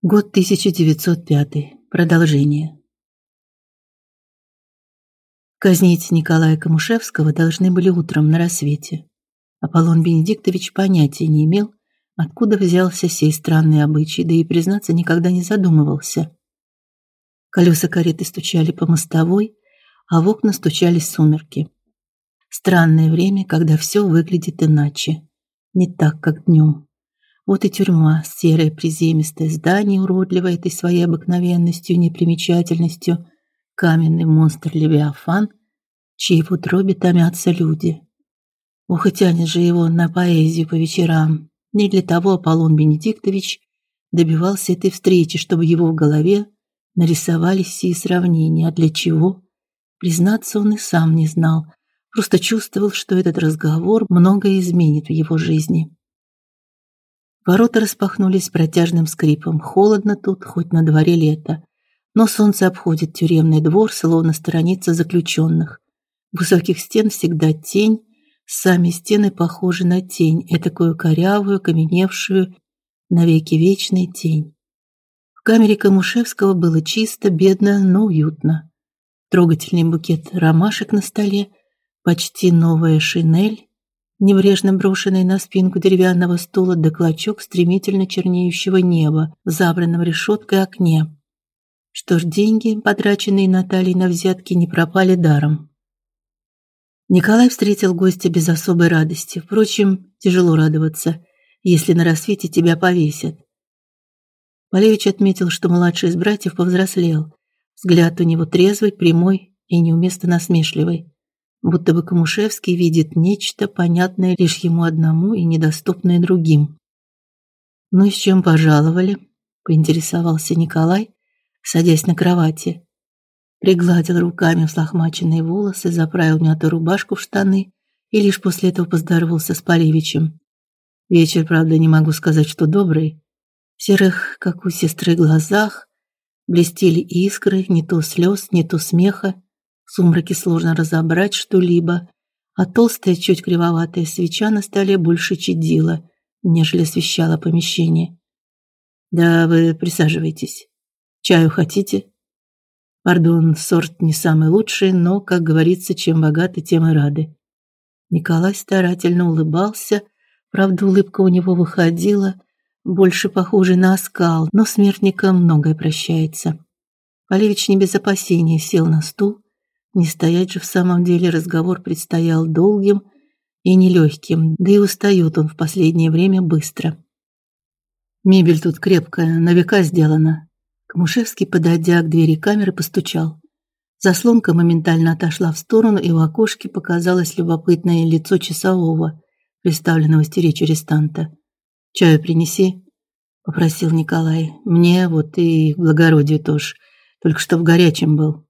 Год 1905. Продолжение. Казнить Николая Камушевского должны были утром на рассвете. Аполлон Бенедиктович понятия не имел, откуда взялся сей странный обычай, да и признаться никогда не задумывался. Колеса кареты стучали по мостовой, а в окна стучались сумерки. Странное время, когда все выглядит иначе, не так, как днем. Вот и тюрьма, серое приземистое здание, уродливое этой своей обыкновенностью и непримечательностью, каменный монстр Левиафан, чьи в утробе томятся люди. Ох, и тянет же его на поэзию по вечерам. Не для того Аполлон Бенедиктович добивался этой встречи, чтобы его в голове нарисовались все сравнения, а для чего? Признаться, он и сам не знал, просто чувствовал, что этот разговор многое изменит в его жизни. Ворота распахнулись протяжным скрипом. Холодно тут, хоть на дворе лето. Но солнце обходит тюремный двор, словно сторонится заключенных. Высоких стен всегда тень, сами стены похожи на тень, этакую корявую, каменевшую, навеки вечной тень. В камере Камушевского было чисто, бедно, но уютно. Трогательный букет ромашек на столе, почти новая шинель, небрежно брошенный на спинку деревянного стула да клочок стремительно чернеющего неба в забранном решеткой окне. Что ж, деньги, потраченные Натальей на взятки, не пропали даром. Николай встретил гостя без особой радости. Впрочем, тяжело радоваться, если на рассвете тебя повесят. Полевич отметил, что младший из братьев повзрослел. Взгляд у него трезвый, прямой и неуместно насмешливый будто бы Камушевский видит нечто понятное лишь ему одному и недоступное другим. Ну и с чем пожаловали? поинтересовался Николай, садясь на кровати. Пригладил руками взлохмаченные волосы, заправил мятую рубашку в штаны и лишь после этого поздоровался с Полевичем. Вечер, правда, не могу сказать, что добрый. В серых, как у сестры, глазах блестели искры, не то слез, не то смеха. В сумраке сложно разобрать что-либо, а толстая, чуть кривоватая свеча на столе больше чадила, нежели освещала помещение. Да вы присаживайтесь. Чаю хотите? Пардон, сорт не самый лучший, но, как говорится, чем богаты, тем и рады. Николай старательно улыбался, правда, улыбка у него выходила больше похожей на оскал, но смертникам многое прощается. Полевич не без опасения сел на стул, не стоять же в самом деле разговор предстоял долгим и нелегким, да и устает он в последнее время быстро. Мебель тут крепкая, на века сделана. Камушевский, подойдя к двери камеры, постучал. Заслонка моментально отошла в сторону, и в окошке показалось любопытное лицо часового, приставленного стеречь арестанта. «Чаю принеси», — попросил Николай. «Мне вот и благородию тоже, только что в горячем был».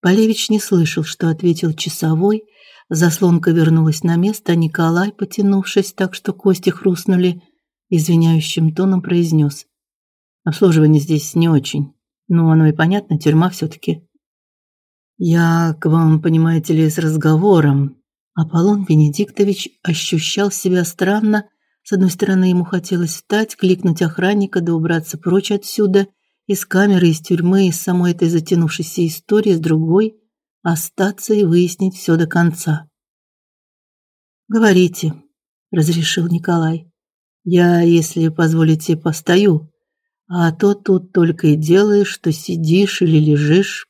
Полевич не слышал, что ответил часовой. Заслонка вернулась на место, а Николай, потянувшись так, что кости хрустнули, извиняющим тоном произнес: "Обслуживание здесь не очень. Ну, оно и понятно, тюрьма все таки Я к вам, понимаете ли, с разговором. Аполлон Венедиктович ощущал себя странно. С одной стороны, ему хотелось встать, кликнуть охранника да убраться прочь отсюда, из камеры, из тюрьмы, из самой этой затянувшейся истории, с другой остаться и выяснить все до конца. Говорите, разрешил Николай. Я, если позволите, постою, а то тут только и делаешь, что сидишь или лежишь.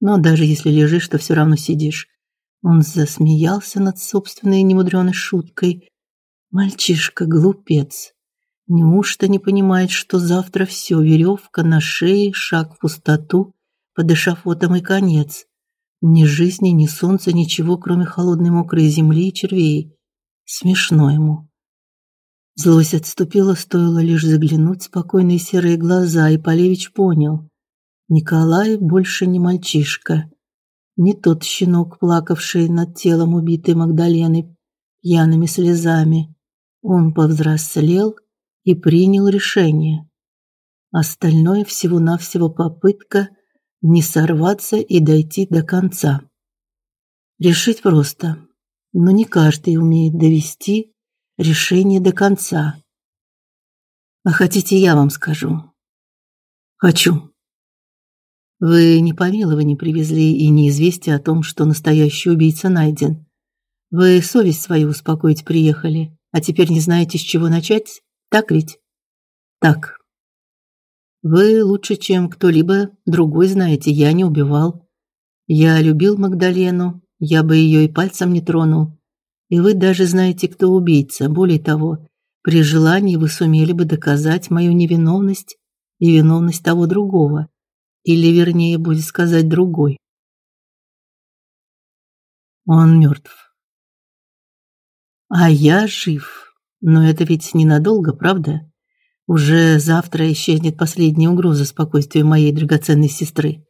Но даже если лежишь, то все равно сидишь. Он засмеялся над собственной немудрёной шуткой. Мальчишка глупец. Неужто не понимает, что завтра все, веревка на шее, шаг в пустоту, под эшафотом и конец. Ни жизни, ни солнца, ничего, кроме холодной мокрой земли и червей. Смешно ему. Злость отступила, стоило лишь заглянуть в спокойные серые глаза, и Полевич понял. Николай больше не мальчишка. Не тот щенок, плакавший над телом убитой Магдалены пьяными слезами. Он повзрослел и принял решение. Остальное всего-навсего попытка не сорваться и дойти до конца. Решить просто, но не каждый умеет довести решение до конца. А хотите, я вам скажу. Хочу. Вы не помилование привезли и не известие о том, что настоящий убийца найден. Вы совесть свою успокоить приехали, а теперь не знаете, с чего начать? Так ведь? Так. Вы лучше, чем кто-либо другой знаете, я не убивал. Я любил Магдалену, я бы ее и пальцем не тронул. И вы даже знаете, кто убийца. Более того, при желании вы сумели бы доказать мою невиновность и виновность того другого, или вернее будет сказать другой. Он мертв. А я жив. Но это ведь ненадолго, правда? Уже завтра исчезнет последняя угроза спокойствию моей драгоценной сестры.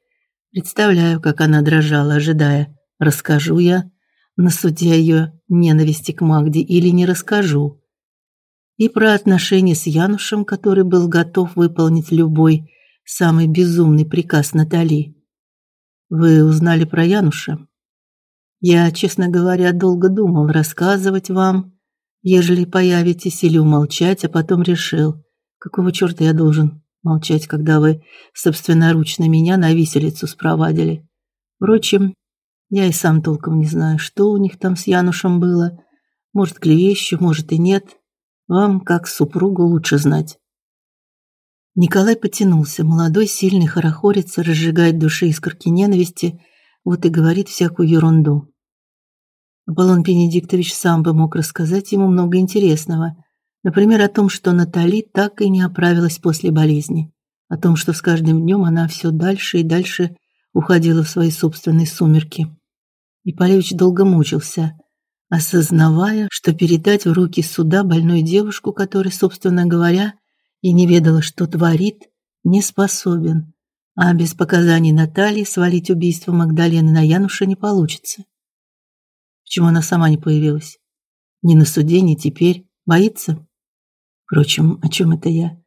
Представляю, как она дрожала, ожидая, расскажу я на суде ее ненависти к Магде или не расскажу. И про отношения с Янушем, который был готов выполнить любой самый безумный приказ Натали. Вы узнали про Януша? Я, честно говоря, долго думал, рассказывать вам, ежели появитесь или умолчать, а потом решил, Какого чёрта я должен молчать, когда вы собственноручно меня на виселицу спровадили? Впрочем, я и сам толком не знаю, что у них там с Янушем было. Может, клевещу, может и нет. Вам, как супругу, лучше знать. Николай потянулся, молодой, сильный хорохорец, разжигает в душе искорки ненависти, вот и говорит всякую ерунду. Аполлон Бенедиктович сам бы мог рассказать ему много интересного, Например, о том, что Натали так и не оправилась после болезни, о том, что с каждым днем она все дальше и дальше уходила в свои собственные сумерки. И Полевич долго мучился, осознавая, что передать в руки суда больную девушку, которая, собственно говоря, и не ведала, что творит, не способен, а без показаний Натальи свалить убийство Магдалены на Януша не получится. Почему она сама не появилась? Ни на суде, ни теперь. Боится? Впрочем, о чем это я?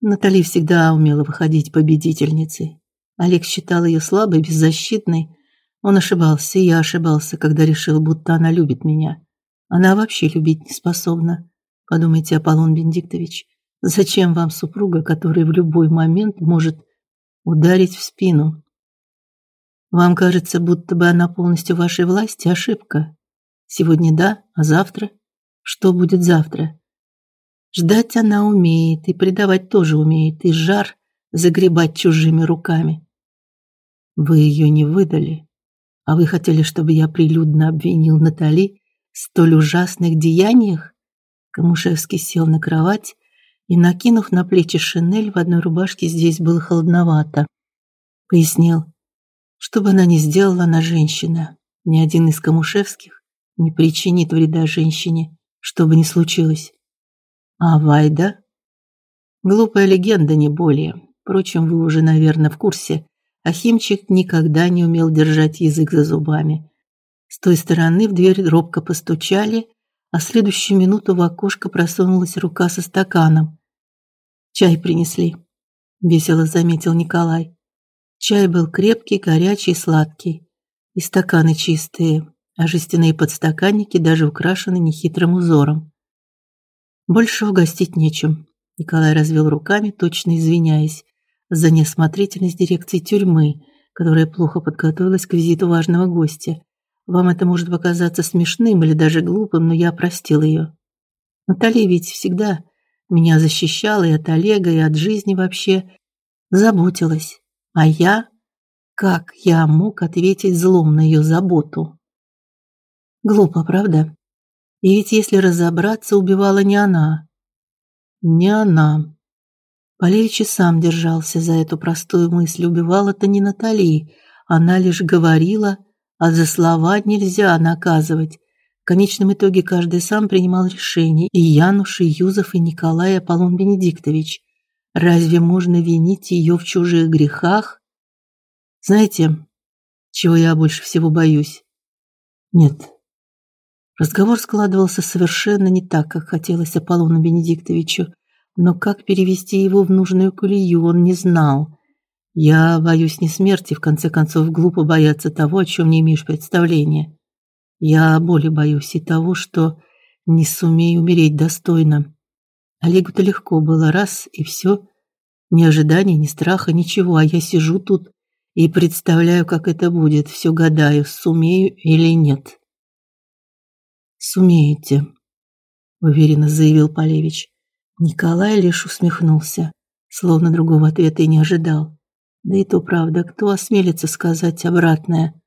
Натали всегда умела выходить победительницей. Олег считал ее слабой, беззащитной. Он ошибался, и я ошибался, когда решил, будто она любит меня. Она вообще любить не способна. Подумайте, Аполлон Бендиктович, зачем вам супруга, которая в любой момент может ударить в спину? Вам кажется, будто бы она полностью в вашей власти, ошибка. Сегодня да, а завтра? Что будет завтра? Ждать она умеет, и предавать тоже умеет, и жар загребать чужими руками. Вы ее не выдали, а вы хотели, чтобы я прилюдно обвинил Натали в столь ужасных деяниях? Камушевский сел на кровать и, накинув на плечи шинель, в одной рубашке здесь было холодновато. Пояснил, что бы она ни сделала, она женщина. Ни один из Камушевских не причинит вреда женщине, что бы ни случилось. А Вайда? Глупая легенда, не более. Впрочем, вы уже, наверное, в курсе. Ахимчик никогда не умел держать язык за зубами. С той стороны в дверь робко постучали, а в следующую минуту в окошко просунулась рука со стаканом. Чай принесли, весело заметил Николай. Чай был крепкий, горячий, сладкий, и стаканы чистые, а жестяные подстаканники даже украшены нехитрым узором. Больше угостить нечем. Николай развел руками, точно извиняясь за неосмотрительность дирекции тюрьмы, которая плохо подготовилась к визиту важного гостя. Вам это может показаться смешным или даже глупым, но я простил ее. Наталья ведь всегда меня защищала и от Олега, и от жизни вообще, заботилась. А я как я мог ответить злом на ее заботу? Глупо, правда? И ведь если разобраться, убивала не она. Не она. Полевич и сам держался за эту простую мысль. Убивала-то не Натали. Она лишь говорила, а за слова нельзя наказывать. В конечном итоге каждый сам принимал решение. И Януш, и Юзов, и Николай Аполлон Бенедиктович. Разве можно винить ее в чужих грехах? Знаете, чего я больше всего боюсь? Нет, Разговор складывался совершенно не так, как хотелось Аполлону Бенедиктовичу, но как перевести его в нужную колею, он не знал. Я боюсь не смерти, в конце концов, глупо бояться того, о чем не имеешь представления. Я более боюсь и того, что не сумею умереть достойно. Олегу-то легко было раз и все. Ни ожидания, ни страха, ничего, а я сижу тут и представляю, как это будет, все гадаю, сумею или нет. Сумеете, уверенно заявил Полевич. Николай лишь усмехнулся, словно другого ответа и не ожидал. Да и то правда, кто осмелится сказать обратное?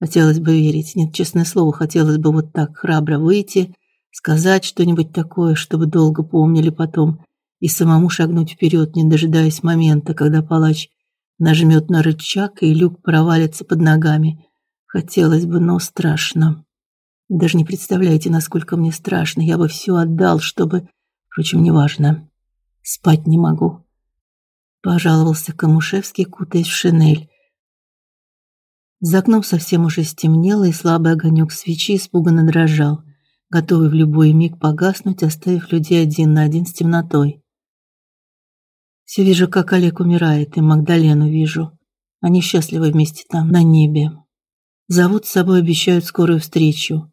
Хотелось бы верить, нет, честное слово, хотелось бы вот так храбро выйти, сказать что-нибудь такое, чтобы долго помнили потом, и самому шагнуть вперед, не дожидаясь момента, когда палач нажмет на рычаг и люк провалится под ногами. Хотелось бы, но страшно. Даже не представляете, насколько мне страшно. Я бы все отдал, чтобы, впрочем, неважно. Спать не могу. Пожаловался Камушевский, кутаясь в шинель. За окном совсем уже стемнело, и слабый огонек свечи испуганно дрожал, готовый в любой миг погаснуть, оставив людей один на один с темнотой. Все вижу, как Олег умирает, и Магдалену вижу. Они счастливы вместе там, на небе. Зовут с собой, обещают скорую встречу.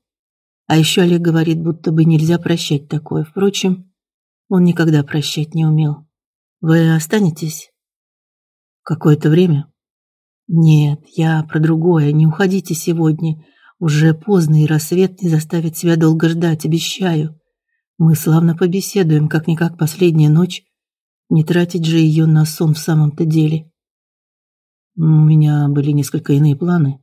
А еще Олег говорит, будто бы нельзя прощать такое. Впрочем, он никогда прощать не умел. Вы останетесь? Какое-то время? Нет, я про другое. Не уходите сегодня. Уже поздно, и рассвет не заставит себя долго ждать, обещаю. Мы славно побеседуем, как-никак последняя ночь. Не тратить же ее на сон в самом-то деле. У меня были несколько иные планы.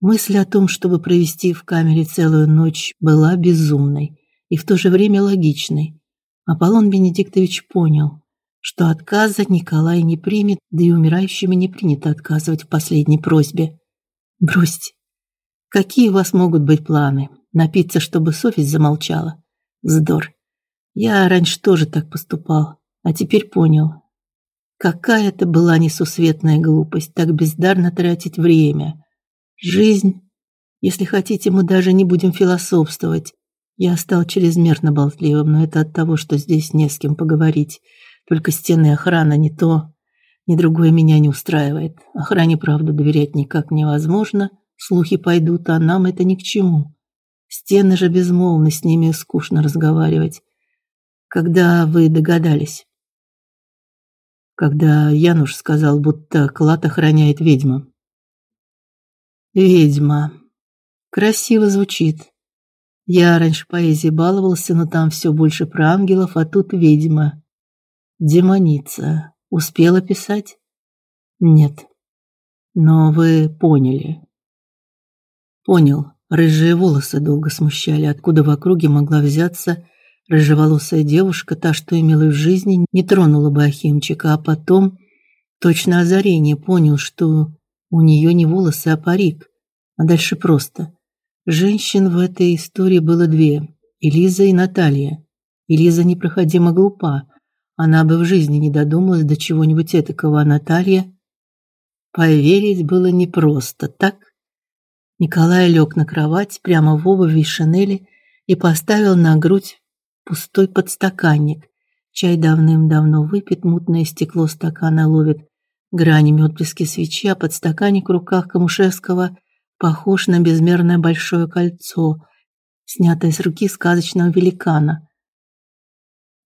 Мысль о том, чтобы провести в камере целую ночь, была безумной и в то же время логичной. Аполлон Бенедиктович понял, что отказа Николай не примет, да и умирающему не принято отказывать в последней просьбе. Бросьте. Какие у вас могут быть планы? Напиться, чтобы совесть замолчала? Вздор. Я раньше тоже так поступал, а теперь понял. Какая это была несусветная глупость так бездарно тратить время. Жизнь, если хотите, мы даже не будем философствовать. Я стал чрезмерно болтливым, но это от того, что здесь не с кем поговорить. Только стены охрана не то, ни другое меня не устраивает. Охране, правда, доверять никак невозможно. Слухи пойдут, а нам это ни к чему. Стены же безмолвны, с ними скучно разговаривать. Когда вы догадались? Когда Януш сказал, будто клад охраняет ведьма. Ведьма. Красиво звучит. Я раньше поэзией баловался, но там все больше про ангелов, а тут ведьма. Демоница. Успела писать? Нет. Но вы поняли. Понял. Рыжие волосы долго смущали, откуда в округе могла взяться рыжеволосая девушка, та, что имела в жизни, не тронула бы Ахимчика, а потом точно озарение понял, что у нее не волосы, а парик. А дальше просто. Женщин в этой истории было две: Элиза и Наталья. Элиза непроходимо глупа. Она бы в жизни не додумалась до чего-нибудь этакого, а Наталья поверить было непросто, так? Николай лег на кровать прямо в обуви и шинели и поставил на грудь пустой подстаканник. Чай давным-давно выпит, мутное стекло стакана ловит гранями отблески свечи, а подстаканник в руках Камушевского похож на безмерное большое кольцо, снятое с руки сказочного великана.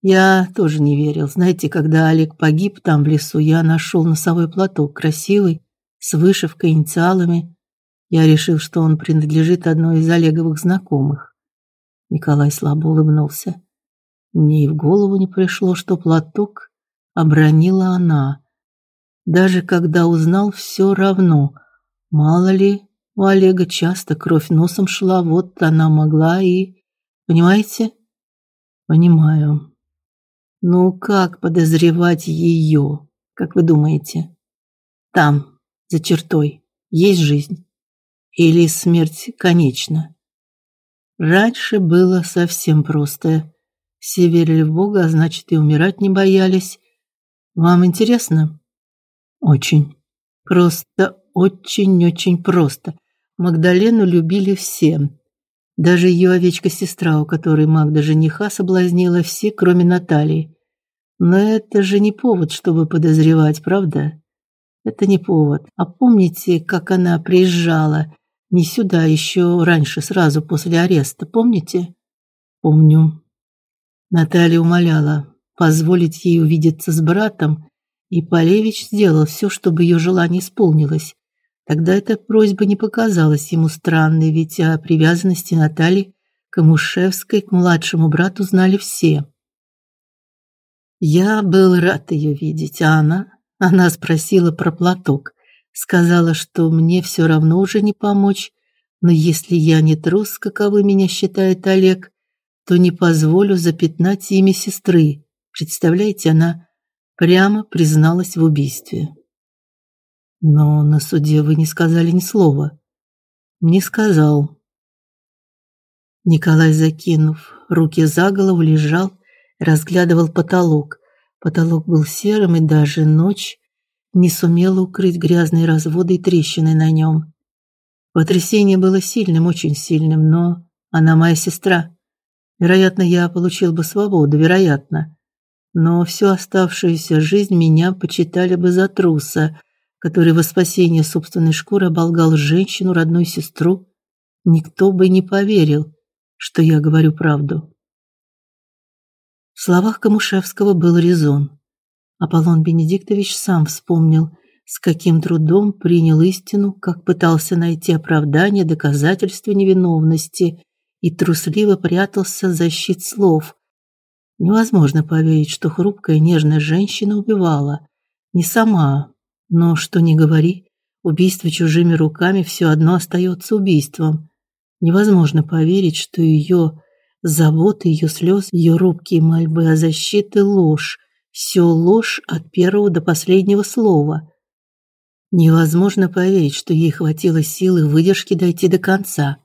Я тоже не верил. Знаете, когда Олег погиб там в лесу, я нашел носовой платок, красивый, с вышивкой, инициалами. Я решил, что он принадлежит одной из Олеговых знакомых. Николай слабо улыбнулся. Мне и в голову не пришло, что платок обронила она. Даже когда узнал, все равно. Мало ли, у Олега часто кровь носом шла, вот она могла и... Понимаете? Понимаю. Ну как подозревать ее, как вы думаете? Там, за чертой, есть жизнь? Или смерть конечна? Раньше было совсем просто. Все верили в Бога, а значит и умирать не боялись. Вам интересно? Очень. Просто очень-очень просто. Магдалену любили все. Даже ее овечка-сестра, у которой Магда жениха соблазнила все, кроме Натальи. Но это же не повод, чтобы подозревать, правда? Это не повод. А помните, как она приезжала не сюда еще раньше, сразу после ареста, помните? Помню. Наталья умоляла: позволить ей увидеться с братом, и Полевич сделал все, чтобы ее желание исполнилось. Тогда эта просьба не показалась ему странной, ведь о привязанности Натальи Камушевской к младшему брату знали все. Я был рад ее видеть, а она, она спросила про платок, сказала, что мне все равно уже не помочь, но если я не трус, каковы меня считает Олег, то не позволю запятнать имя сестры. Представляете, она прямо призналась в убийстве. Но на суде вы не сказали ни слова. Не сказал. Николай, закинув руки за голову, лежал разглядывал потолок. Потолок был серым, и даже ночь не сумела укрыть грязные разводы и трещины на нем. Потрясение было сильным, очень сильным, но она моя сестра. Вероятно, я получил бы свободу, вероятно. Но всю оставшуюся жизнь меня почитали бы за труса, который во спасение собственной шкуры оболгал женщину, родную сестру. Никто бы не поверил, что я говорю правду. В словах Камушевского был резон. Аполлон Бенедиктович сам вспомнил, с каким трудом принял истину, как пытался найти оправдание, доказательства невиновности и трусливо прятался за щит слов. Невозможно поверить, что хрупкая нежная женщина убивала. Не сама, но что ни говори, убийство чужими руками все одно остается убийством. Невозможно поверить, что ее Заботы, ее слез, ее робкие мольбы о защите ложь. Все ложь от первого до последнего слова. Невозможно поверить, что ей хватило силы и выдержки дойти до конца.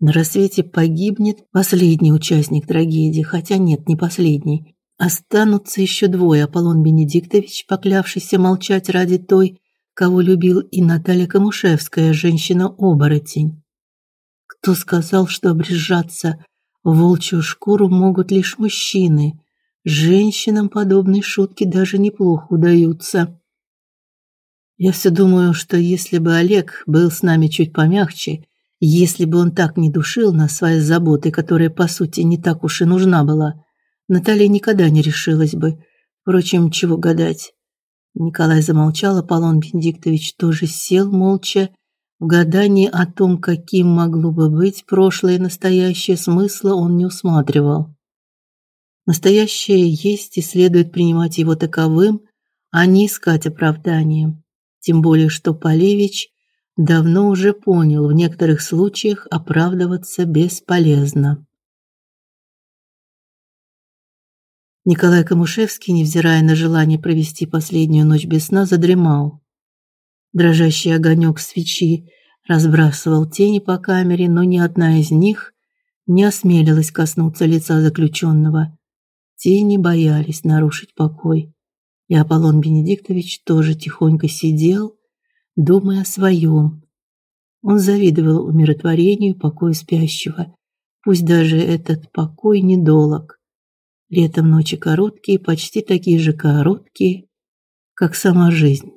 На рассвете погибнет последний участник трагедии, хотя нет, не последний. Останутся еще двое: Аполлон Бенедиктович, поклявшийся молчать ради той, кого любил, и Наталья Камушевская, женщина-оборотень. Кто сказал, что обрежаться волчью шкуру могут лишь мужчины. Женщинам подобные шутки даже неплохо удаются. Я все думаю, что если бы Олег был с нами чуть помягче, если бы он так не душил нас своей заботой, которая по сути не так уж и нужна была, Наталья никогда не решилась бы. Впрочем, чего гадать. Николай замолчал, Аполлон Бенедиктович тоже сел молча в гадании о том, каким могло бы быть прошлое и настоящее, смысла он не усматривал. Настоящее есть и следует принимать его таковым, а не искать оправдания. Тем более, что Полевич давно уже понял, в некоторых случаях оправдываться бесполезно. Николай Камушевский, невзирая на желание провести последнюю ночь без сна, задремал. Дрожащий огонек свечи разбрасывал тени по камере, но ни одна из них не осмелилась коснуться лица заключенного. Тени боялись нарушить покой. И Аполлон Бенедиктович тоже тихонько сидел, думая о своем. Он завидовал умиротворению и покою спящего, пусть даже этот покой недолг. Летом ночи короткие, почти такие же короткие, как сама жизнь.